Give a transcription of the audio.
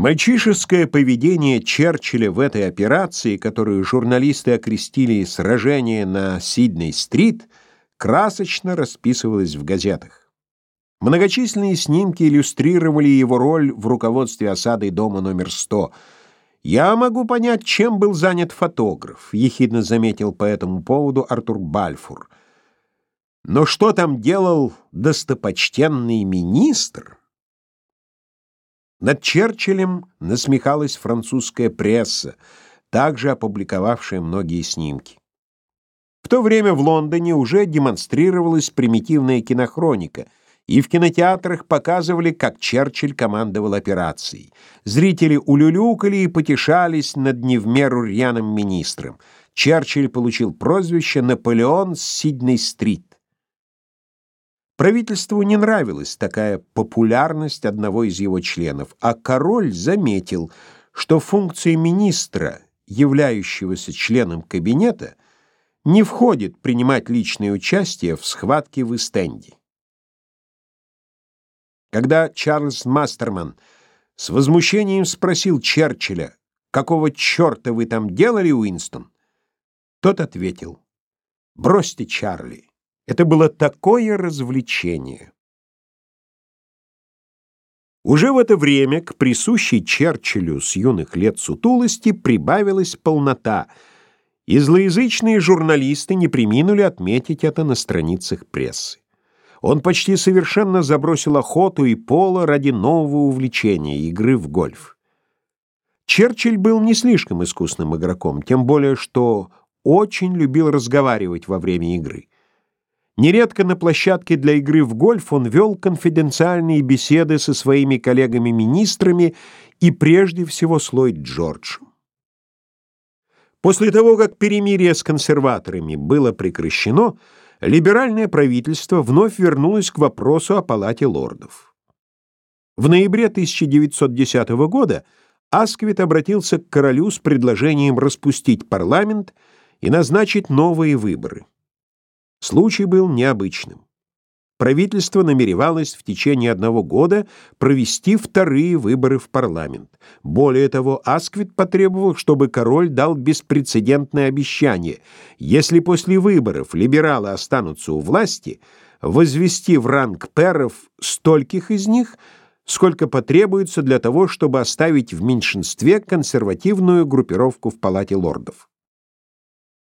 Мальчишеское поведение Черчилля в этой операции, которую журналисты окрестили «сражение на Сидней-стрит», красочно расписывалось в газетах. Многочисленные снимки иллюстрировали его роль в руководстве осадой дома номер 100. «Я могу понять, чем был занят фотограф», — ехидно заметил по этому поводу Артур Бальфур. «Но что там делал достопочтенный министр?» Над Черчиллем насмехалась французская пресса, также опубликовавшая многие снимки. В то время в Лондоне уже демонстрировалась примитивная кинохроника, и в кинотеатрах показывали, как Черчилль командовал операцией. Зрители улюлюкали и потешались над не в меру рьяным министром. Черчилль получил прозвище «Наполеон с Сидней-стрит». Правительству не нравилась такая популярность одного из его членов, а король заметил, что функции министра, являющегося членом кабинета, не входит принимать личное участие в схватке в Истенде. Когда Чарльз Мастерман с возмущением спросил Черчилля, «Какого черта вы там делали, Уинстон?» Тот ответил, «Бросьте, Чарли, это было такое развлечение. Уже в это время к присущей Черчиллю с юных лет сутулости прибавилась полнота, и злоязычные журналисты не приминули отметить это на страницах прессы. Он почти совершенно забросил охоту и поло ради нового увлечения — игры в гольф. Черчилль был не слишком искусным игроком, тем более что очень любил разговаривать во время игры. Нередко на площадке для игры в гольф он вел конфиденциальные беседы со своими коллегами-министрами и прежде всего с Ллойд Джорджем. После того, как перемирие с консерваторами было прекращено, либеральное правительство вновь вернулось к вопросу о палате лордов. В ноябре 1910 года Асквит обратился к королю с предложением распустить парламент и назначить новые выборы. Случай был необычным. Правительство намеревалось в течение одного года провести вторые выборы в парламент. Более того, Асквит потребовал, чтобы король дал беспрецедентное обещание. Если после выборов либералы останутся у власти, возвести в ранг перов стольких из них, сколько потребуется для того, чтобы оставить в меньшинстве консервативную группировку в Палате лордов.